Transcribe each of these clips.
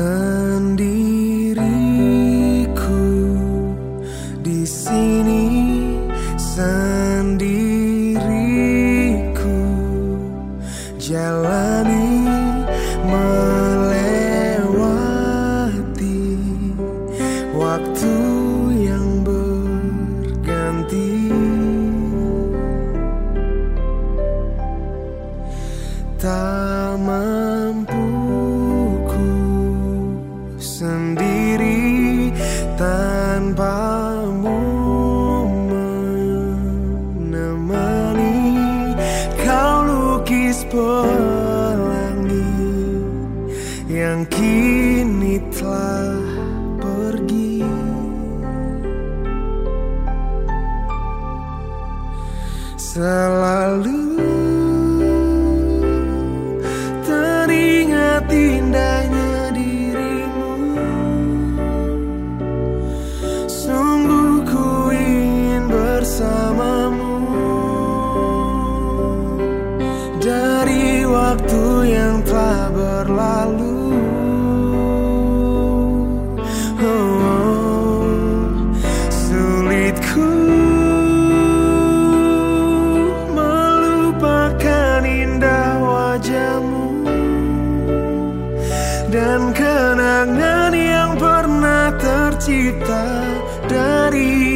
Sendiriku di sini sendiriku sendiri tanpamu menemani. Kau lukis pelangi yang kini telah pergi. Selalu waktu yang telah berlalu. Oh, Sulitku melupakan indah wajahmu Dan kenangan yang pernah tercipta darimu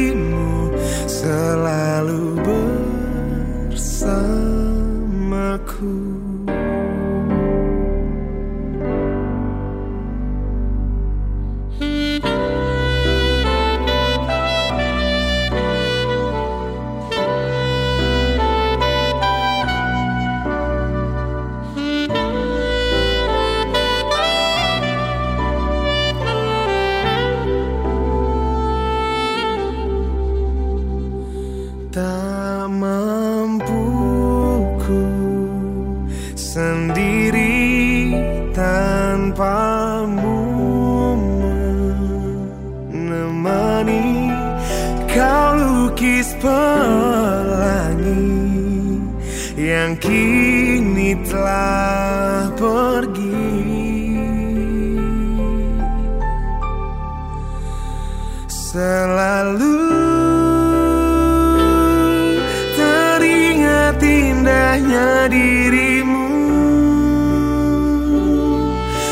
yang kini telah pergi. Selalu indahnya dirimu.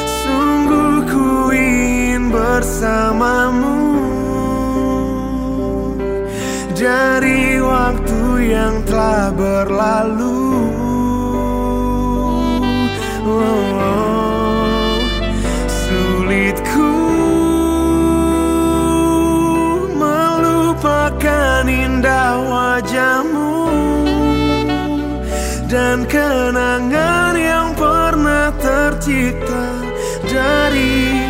Sungguh ku ingin bersamamu. Dari waktu yang telah berlalu oh, oh, Sulitku melupakan indah wajahmu dan kenangan yang pernah tercipta darimu.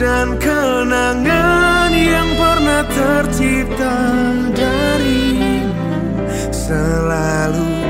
Dan kenangan yang pernah tercipta darimu selalu